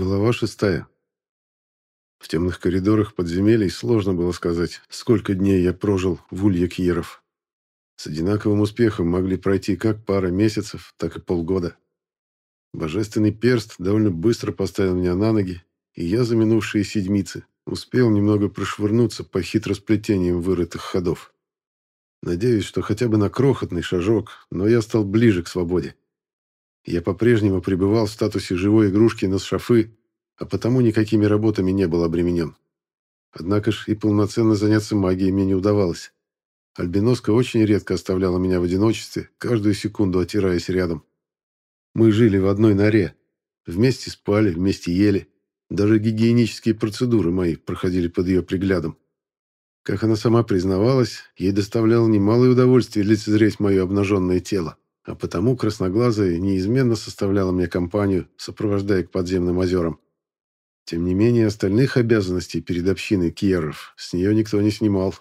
Глава шестая. В темных коридорах подземелий сложно было сказать, сколько дней я прожил в улье Кьеров. С одинаковым успехом могли пройти как пара месяцев, так и полгода. Божественный перст довольно быстро поставил меня на ноги, и я за минувшие седмицы успел немного прошвырнуться по хитросплетениям вырытых ходов. Надеюсь, что хотя бы на крохотный шажок, но я стал ближе к свободе. Я по-прежнему пребывал в статусе живой игрушки на шафы, а потому никакими работами не был обременен. Однако ж и полноценно заняться магией мне не удавалось. Альбиноска очень редко оставляла меня в одиночестве, каждую секунду отираясь рядом. Мы жили в одной норе. Вместе спали, вместе ели. Даже гигиенические процедуры мои проходили под ее приглядом. Как она сама признавалась, ей доставляло немалое удовольствие лицезреть мое обнаженное тело а потому красноглазая неизменно составляла мне компанию, сопровождая к подземным озерам. Тем не менее, остальных обязанностей перед общиной кьеров с нее никто не снимал.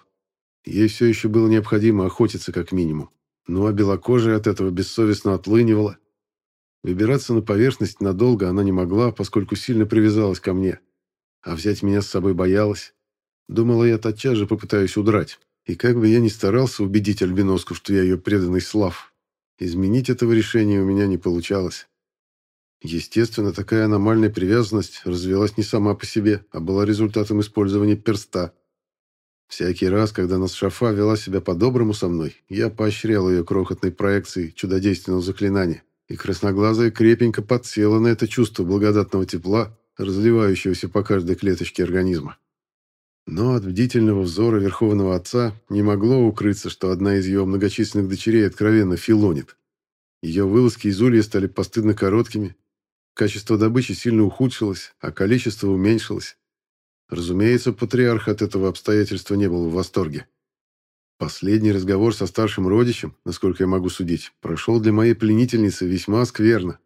Ей все еще было необходимо охотиться как минимум. Ну а белокожая от этого бессовестно отлынивала. Выбираться на поверхность надолго она не могла, поскольку сильно привязалась ко мне. А взять меня с собой боялась. Думала, я тотчас же попытаюсь удрать. И как бы я ни старался убедить Альбиноску, что я ее преданный Слав, Изменить этого решения у меня не получалось. Естественно, такая аномальная привязанность развилась не сама по себе, а была результатом использования перста. Всякий раз, когда Насшафа вела себя по-доброму со мной, я поощрял ее крохотной проекцией чудодейственного заклинания, и красноглазая крепенько подсела на это чувство благодатного тепла, разливающегося по каждой клеточке организма. Но от бдительного взора Верховного Отца не могло укрыться, что одна из ее многочисленных дочерей откровенно филонит. Ее вылазки из улья стали постыдно короткими, качество добычи сильно ухудшилось, а количество уменьшилось. Разумеется, патриарх от этого обстоятельства не был в восторге. Последний разговор со старшим родичем, насколько я могу судить, прошел для моей пленительницы весьма скверно.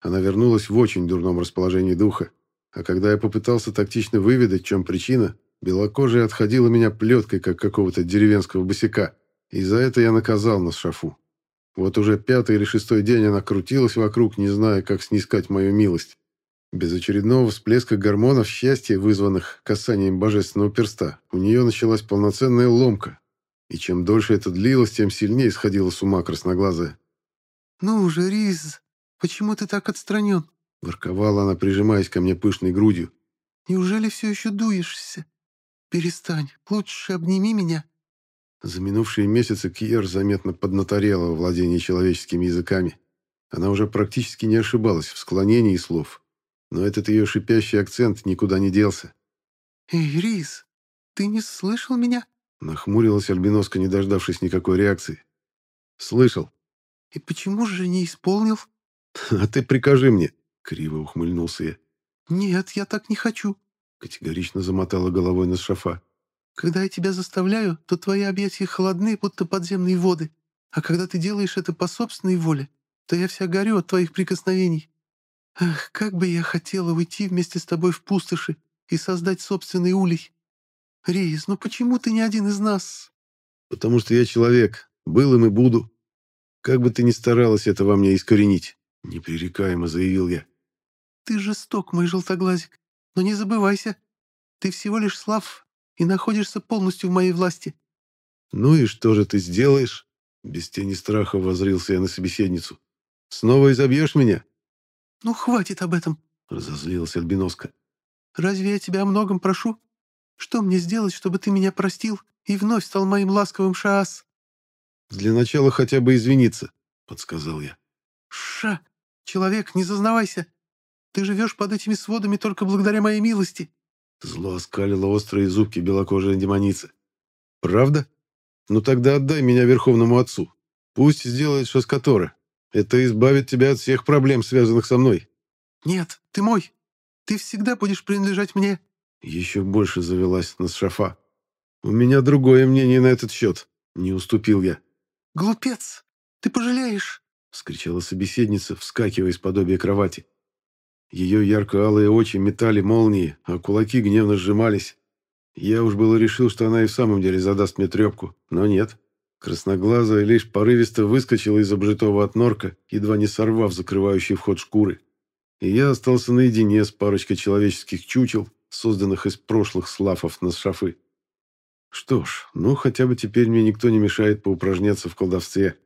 Она вернулась в очень дурном расположении духа, а когда я попытался тактично выведать, в чем причина, Белокожая отходила меня плеткой, как какого-то деревенского босика, и за это я наказал нас шафу. Вот уже пятый или шестой день она крутилась вокруг, не зная, как снискать мою милость. Без очередного всплеска гормонов счастья, вызванных касанием божественного перста, у нее началась полноценная ломка. И чем дольше это длилось, тем сильнее сходила с ума красноглазая. «Ну уже, Риз, почему ты так отстранен?» Ворковала она, прижимаясь ко мне пышной грудью. «Неужели все еще дуешься? «Перестань, лучше обними меня». За минувшие месяцы Кьер заметно поднаторела в владении человеческими языками. Она уже практически не ошибалась в склонении слов, но этот ее шипящий акцент никуда не делся. «Эй, Рис, ты не слышал меня?» Нахмурилась Альбиноска, не дождавшись никакой реакции. «Слышал». «И почему же не исполнил?» «А ты прикажи мне», — криво ухмыльнулся я. «Нет, я так не хочу. Категорично замотала головой на шафа. «Когда я тебя заставляю, то твои объятия холодны, будто подземные воды. А когда ты делаешь это по собственной воле, то я вся горю от твоих прикосновений. Ах, как бы я хотела уйти вместе с тобой в пустоши и создать собственный улей. Рейс, ну почему ты не один из нас?» «Потому что я человек, был им и буду. Как бы ты ни старалась это во мне искоренить», — непререкаемо заявил я. «Ты жесток, мой желтоглазик. Но не забывайся, ты всего лишь слав и находишься полностью в моей власти». «Ну и что же ты сделаешь?» Без тени страха возрился я на собеседницу. «Снова изобьешь меня?» «Ну, хватит об этом», — разозлилась Альбиноска. «Разве я тебя о многом прошу? Что мне сделать, чтобы ты меня простил и вновь стал моим ласковым Шаас?» «Для начала хотя бы извиниться», — подсказал я. «Ша! Человек, не зазнавайся! Ты живешь под этими сводами только благодаря моей милости!» Зло оскалило острые зубки белокожей демоницы. «Правда? Ну тогда отдай меня Верховному Отцу. Пусть сделает Шаскатора. Это избавит тебя от всех проблем, связанных со мной». «Нет, ты мой. Ты всегда будешь принадлежать мне». Еще больше завелась на шафа. «У меня другое мнение на этот счет. Не уступил я». «Глупец! Ты пожалеешь!» — вскричала собеседница, вскакивая из подобия кровати. Ее ярко-алые очи метали молнии, а кулаки гневно сжимались. Я уж было решил, что она и в самом деле задаст мне трепку, но нет. Красноглазая лишь порывисто выскочила из обжитого от норка, едва не сорвав закрывающий вход шкуры. и я остался наедине с парочкой человеческих чучел, созданных из прошлых слафов на шафы. Что ж, ну хотя бы теперь мне никто не мешает поупражняться в колдовстве.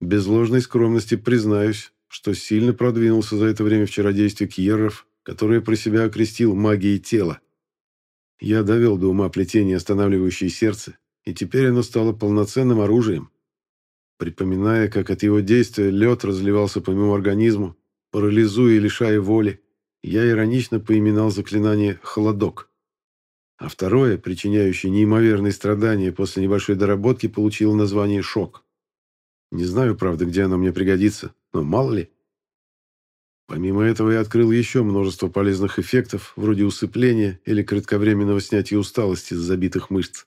Без ложной скромности признаюсь, что сильно продвинулся за это время в чародействе кьерров, которое про себя окрестил магией тела. Я довел до ума плетение, останавливающее сердце, и теперь оно стало полноценным оружием. Припоминая, как от его действия лед разливался по моему организму, парализуя и лишая воли, я иронично поименал заклинание «холодок». А второе, причиняющее неимоверные страдания после небольшой доработки, получило название «шок». Не знаю, правда, где оно мне пригодится, но мало ли. Помимо этого я открыл еще множество полезных эффектов, вроде усыпления или кратковременного снятия усталости с забитых мышц.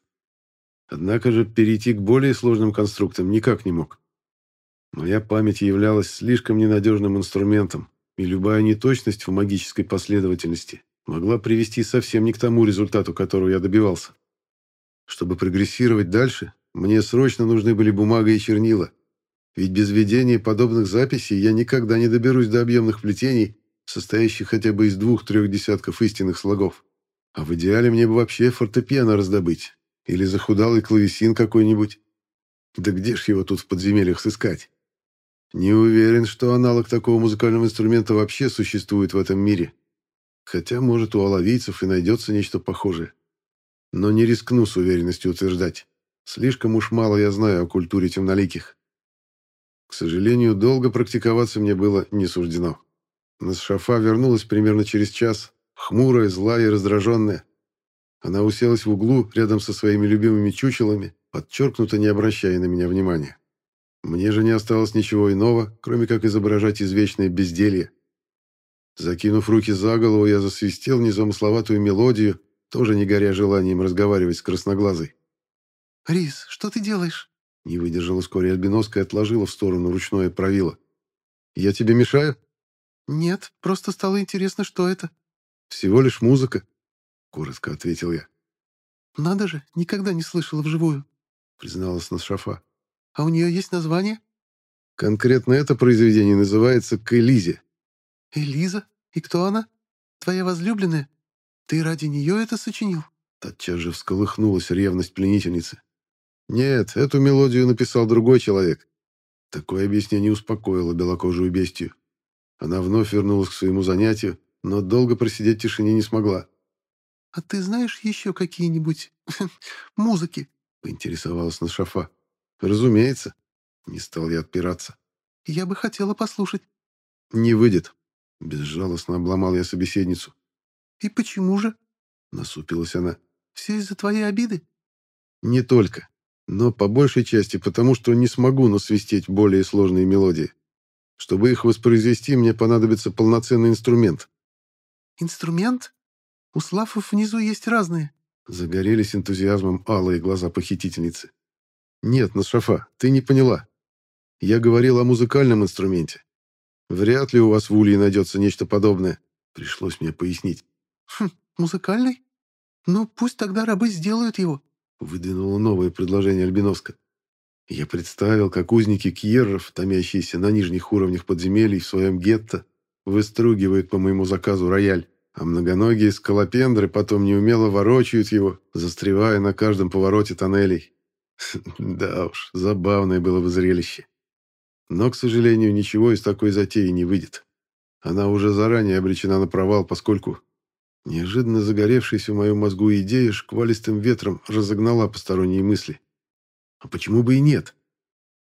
Однако же перейти к более сложным конструктам никак не мог. Моя память являлась слишком ненадежным инструментом, и любая неточность в магической последовательности могла привести совсем не к тому результату, которого я добивался. Чтобы прогрессировать дальше, мне срочно нужны были бумага и чернила, ведь без ведения подобных записей я никогда не доберусь до объемных плетений, состоящих хотя бы из двух-трех десятков истинных слогов. А в идеале мне бы вообще фортепиано раздобыть. Или захудалый клавесин какой-нибудь. Да где ж его тут в подземельях сыскать? Не уверен, что аналог такого музыкального инструмента вообще существует в этом мире. Хотя, может, у оловийцев и найдется нечто похожее. Но не рискну с уверенностью утверждать. Слишком уж мало я знаю о культуре темноликих. К сожалению, долго практиковаться мне было не суждено. Насшафа вернулась примерно через час, хмурая, злая и раздраженная. Она уселась в углу рядом со своими любимыми чучелами, подчеркнуто не обращая на меня внимания. Мне же не осталось ничего иного, кроме как изображать извечное безделье. Закинув руки за голову, я засвистел незамысловатую мелодию, тоже не горя желанием разговаривать с красноглазой. «Рис, что ты делаешь?» Не выдержала вскоре Альбиноска и отложила в сторону ручное правило. «Я тебе мешаю?» «Нет, просто стало интересно, что это». «Всего лишь музыка», — коротко ответил я. «Надо же, никогда не слышала вживую», — призналась Насшафа. «А у нее есть название?» «Конкретно это произведение называется «Кэлизе». «Элиза? И кто она? Твоя возлюбленная? Ты ради нее это сочинил?» Тотчас же всколыхнулась ревность пленительницы. Нет, эту мелодию написал другой человек. Такое объяснение успокоило белокожую бестию. Она вновь вернулась к своему занятию, но долго просидеть в тишине не смогла. «А ты знаешь еще какие-нибудь музыки?» — поинтересовалась Нашафа. «Разумеется». Не стал я отпираться. «Я бы хотела послушать». «Не выйдет». Безжалостно обломал я собеседницу. «И почему же?» — насупилась она. «Все из-за твоей обиды?» «Не только но по большей части потому, что не смогу насвистеть более сложные мелодии. Чтобы их воспроизвести, мне понадобится полноценный инструмент. «Инструмент? У слафов внизу есть разные». Загорелись энтузиазмом алые глаза похитительницы. «Нет, Насшафа, ты не поняла. Я говорил о музыкальном инструменте. Вряд ли у вас в Улье найдется нечто подобное. Пришлось мне пояснить». «Хм, музыкальный? Ну, пусть тогда рабы сделают его. Выдвинула новое предложение Альбиновска. Я представил, как узники Кьерров, томящиеся на нижних уровнях подземелий в своем гетто, выстругивают по моему заказу рояль, а многоногие скалопендры потом неумело ворочают его, застревая на каждом повороте тоннелей. Да уж, забавное было бы зрелище. Но, к сожалению, ничего из такой затеи не выйдет. Она уже заранее обречена на провал, поскольку Неожиданно загоревшаяся в моем мозгу идея шквалистым ветром разогнала посторонние мысли. А почему бы и нет?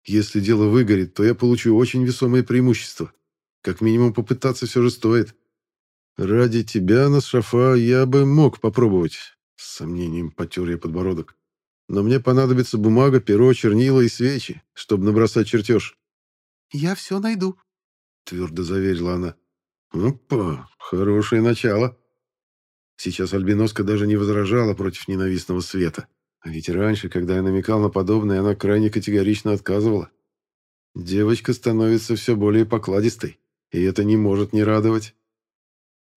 Если дело выгорит, то я получу очень весомое преимущество. Как минимум попытаться все же стоит. Ради тебя, Насшафа, я бы мог попробовать. С сомнением потер я подбородок. Но мне понадобится бумага, перо, чернила и свечи, чтобы набросать чертеж. «Я все найду», — твердо заверила она. «Опа, хорошее начало». Сейчас Альбиноска даже не возражала против ненавистного света. А ведь раньше, когда я намекал на подобное, она крайне категорично отказывала. Девочка становится все более покладистой, и это не может не радовать.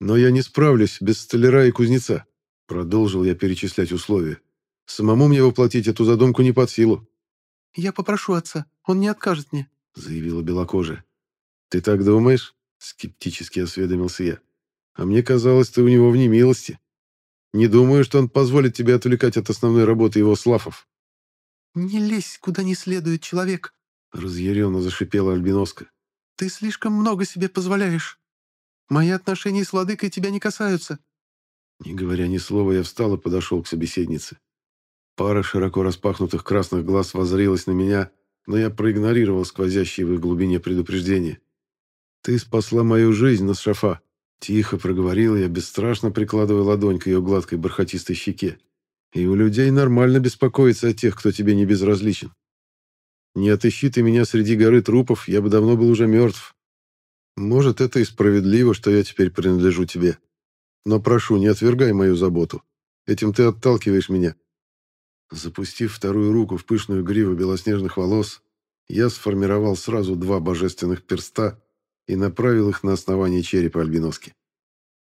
Но я не справлюсь без столяра и кузнеца. Продолжил я перечислять условия. Самому мне воплотить эту задумку не под силу. «Я попрошу отца, он не откажет мне», — заявила белокожая. «Ты так думаешь?» — скептически осведомился я. «А мне казалось, ты у него в немилости. Не думаю, что он позволит тебе отвлекать от основной работы его слафов». «Не лезь, куда не следует, человек!» Разъяренно зашипела Альбиноска. «Ты слишком много себе позволяешь. Мои отношения с владыкой тебя не касаются». Не говоря ни слова, я встал и подошел к собеседнице. Пара широко распахнутых красных глаз воззрилась на меня, но я проигнорировал сквозящие в их глубине предупреждения. «Ты спасла мою жизнь, Насшафа!» Тихо проговорил я, бесстрашно прикладывая ладонь к ее гладкой бархатистой щеке. «И у людей нормально беспокоиться о тех, кто тебе не безразличен. Не отыщи ты меня среди горы трупов, я бы давно был уже мертв. Может, это и справедливо, что я теперь принадлежу тебе. Но прошу, не отвергай мою заботу. Этим ты отталкиваешь меня. Запустив вторую руку в пышную гриву белоснежных волос, я сформировал сразу два божественных перста и направил их на основание черепа альбиноски.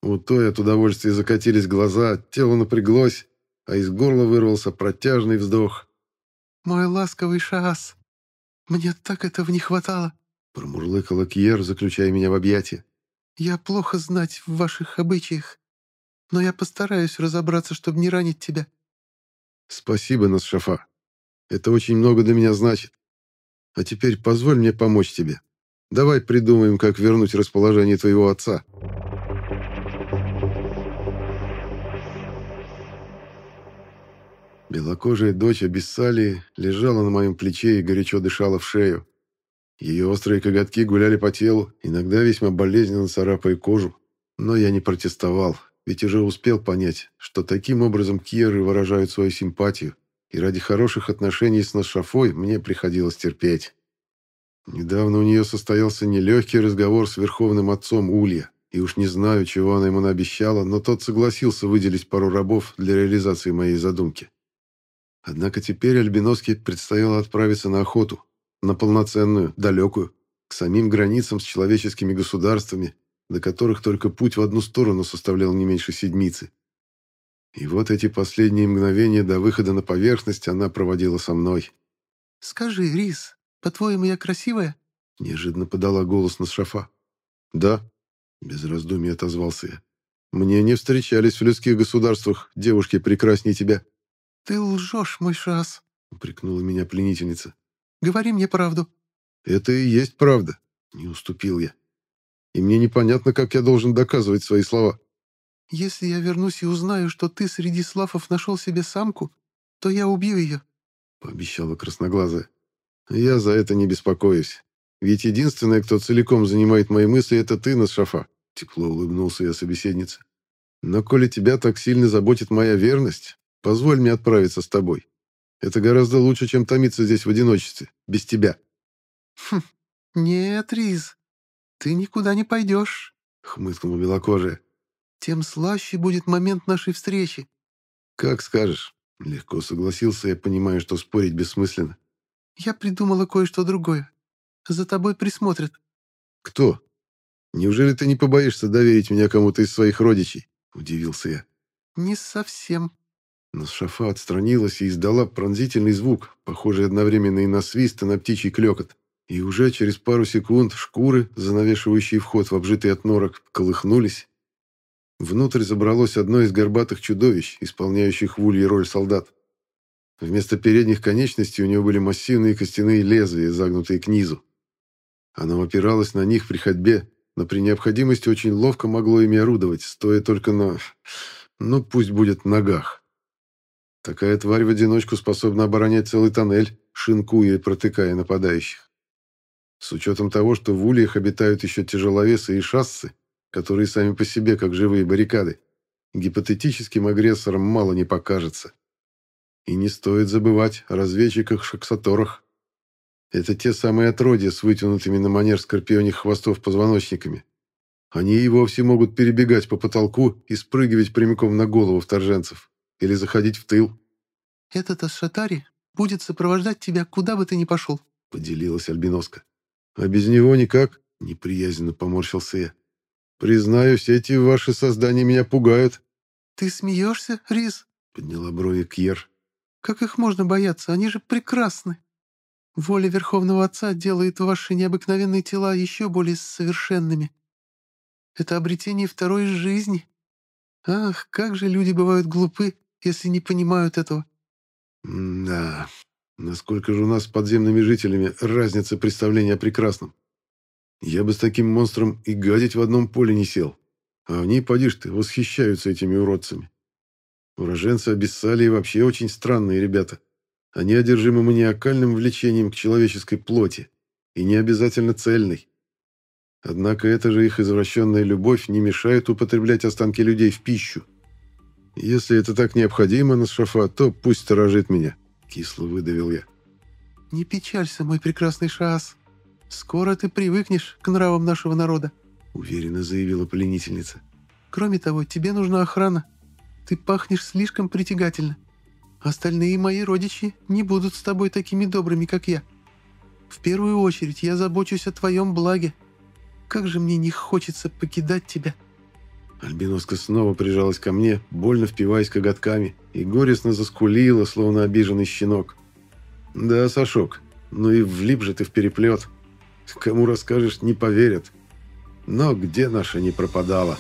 У той от удовольствия закатились глаза, тело напряглось, а из горла вырвался протяжный вздох. «Мой ласковый Шаас, мне так этого не хватало!» Промурлыкала Кьер, заключая меня в объятия. «Я плохо знать в ваших обычаях, но я постараюсь разобраться, чтобы не ранить тебя. «Спасибо, Насшафа. Это очень много для меня значит. А теперь позволь мне помочь тебе. Давай придумаем, как вернуть расположение твоего отца». Белокожая дочь Абиссалии лежала на моем плече и горячо дышала в шею. Ее острые коготки гуляли по телу, иногда весьма болезненно царапая кожу. Но я не протестовал, ведь уже успел понять, что таким образом кьеры выражают свою симпатию, и ради хороших отношений с Нашафой мне приходилось терпеть. Недавно у нее состоялся нелегкий разговор с верховным отцом Улья, и уж не знаю, чего она ему наобещала, но тот согласился выделить пару рабов для реализации моей задумки. Однако теперь Альбиноске предстояло отправиться на охоту, на полноценную, далекую, к самим границам с человеческими государствами, до которых только путь в одну сторону составлял не меньше седмицы. И вот эти последние мгновения до выхода на поверхность она проводила со мной. «Скажи, Рис, по-твоему, я красивая?» Неожиданно подала голос на шафа. «Да», — без раздумий отозвался я. «Мне не встречались в людских государствах девушки прекраснее тебя». «Ты лжешь, мой шас», — упрекнула меня пленительница. «Говори мне правду». «Это и есть правда», — не уступил я и мне непонятно, как я должен доказывать свои слова. «Если я вернусь и узнаю, что ты среди славов нашел себе самку, то я убью ее», — пообещала красноглазая. «Я за это не беспокоюсь. Ведь единственное, кто целиком занимает мои мысли, это ты, Насшафа», — тепло улыбнулся я собеседнице. «Но коли тебя так сильно заботит моя верность, позволь мне отправиться с тобой. Это гораздо лучше, чем томиться здесь в одиночестве, без тебя». «Хм, нет, Риз, «Ты никуда не пойдешь», — хмыкнула белокожая. «Тем слаще будет момент нашей встречи». «Как скажешь». Легко согласился я, понимая, что спорить бессмысленно. «Я придумала кое-что другое. За тобой присмотрят». «Кто? Неужели ты не побоишься доверить меня кому-то из своих родичей?» Удивился я. «Не совсем». Но Шафа отстранилась и издала пронзительный звук, похожий одновременно и на свист, и на птичий клекот. И уже через пару секунд шкуры, занавешивающие вход в обжитый от норок, колыхнулись. Внутрь забралось одно из горбатых чудовищ, исполняющих в улье роль солдат. Вместо передних конечностей у него были массивные костяные лезвия, загнутые к низу. Оно опиралось на них при ходьбе, но при необходимости очень ловко могло ими орудовать, стоя только на... ну, пусть будет ногах. Такая тварь в одиночку способна оборонять целый тоннель, шинкуя и протыкая нападающих. С учетом того, что в ульях обитают еще тяжеловесы и шассы, которые сами по себе как живые баррикады, гипотетическим агрессорам мало не покажется. И не стоит забывать о разведчиках-шаксаторах. Это те самые отродья с вытянутыми на манер скорпионих хвостов позвоночниками. Они и вовсе могут перебегать по потолку и спрыгивать прямиком на голову вторженцев или заходить в тыл. «Этот Ашатари будет сопровождать тебя, куда бы ты ни пошел», — поделилась Альбиноска. А без него никак, неприязненно поморщился я. Признаюсь, эти ваши создания меня пугают. Ты смеешься, Рис? Подняла брови Кьер. Как их можно бояться? Они же прекрасны. Воля Верховного Отца делает ваши необыкновенные тела еще более совершенными. Это обретение второй жизни. Ах, как же люди бывают глупы, если не понимают этого. да, насколько же у нас с подземными жителями разница представления о прекрасном. Я бы с таким монстром и гадить в одном поле не сел. А они, поди ты, восхищаются этими уродцами. Уроженцы Абиссалии вообще очень странные ребята. Они одержимы маниакальным влечением к человеческой плоти, и не обязательно цельной. Однако эта же их извращенная любовь не мешает употреблять останки людей в пищу. Если это так необходимо, Насшафа, то пусть сторожит меня, кисло выдавил я. Не печалься, мой прекрасный Шаас. Скоро ты привыкнешь к нравам нашего народа, уверенно заявила пленительница. Кроме того, тебе нужна охрана. Ты пахнешь слишком притягательно. Остальные мои родичи не будут с тобой такими добрыми, как я. В первую очередь я забочусь о твоем благе. Как же мне не хочется покидать тебя». Альбиноска снова прижалась ко мне, больно впиваясь коготками, и горестно заскулила, словно обиженный щенок. «Да, Сашок, ну и влип же ты в переплет. Кому расскажешь, не поверят. Но где наша не пропадала?»